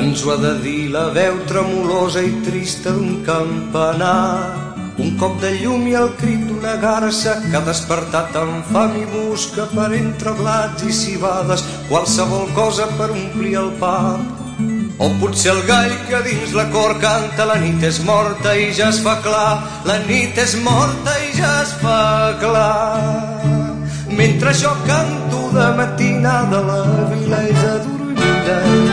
ens ho ha de dir la veu tremolosa i trista d'un campanar. Un cop de llum i el crit d'una garça que ha despertat amb fam i busca per entre blats i cibades qualsevol cosa per omplir el pap. O potser el gall que dins la cor canta la nit és morta i ja es fa clar, la nit és morta i ja es fa clar. Mentre jo canto de matinada la vila és adormida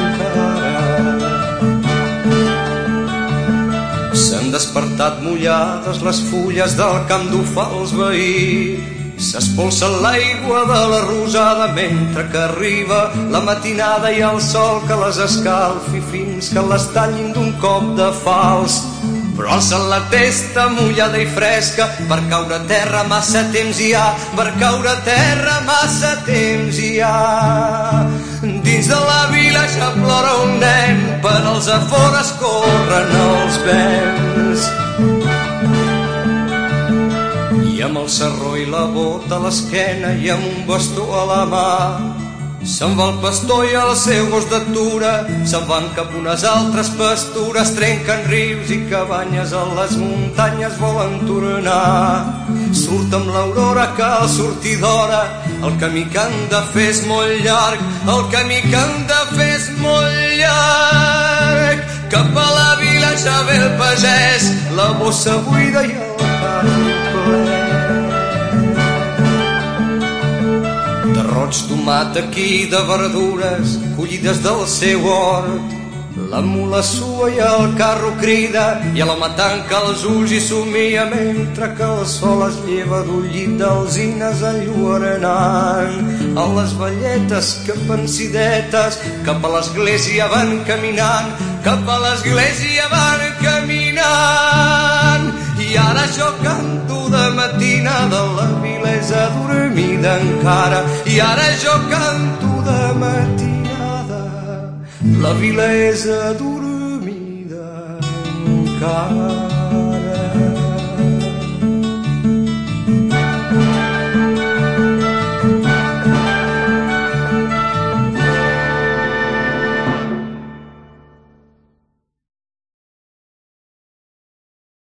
Despertat mullades les fulles del camp d'ofar els veïns. S'espolsa l'aigua de la rosada mentre que arriba la matinada i el sol que les escalfi fins que les tallin d'un cop de fals. Però alça la testa mullada i fresca per caure a terra massa temps hi ha, per caure a terra massa temps hi ha. Dins de la vila ja plora un nen, per als afores corren els vents. Amb el serró i la bota a l'esquena i amb un bastó a la mà Se'n va el pastor i el seu gos d'atura, se'n van cap unes altres pastures, trenquen rius i cabanyes a les muntanyes volen tornar. Surt amb l'aurora que al sortir d'hora, el camí que han de fer és molt llarg, el camí que han de fer és molt llarg. Cap a la vila ja ve el pagès, la bossa buida i el carro de roig tomat aquí de verdures collides del seu hort. La mula sua i el carro crida i a l'home tanca els ulls i somia mentre que el sol es lleva d'un llit d'alzines enlluernant. A les velletes que pensidetes cap a l'església van caminant, cap a l'església van caminant. I ara jo canto de matinada, la vila és adormida encara. I ara jo canto de matinada, la vila és adormida encara.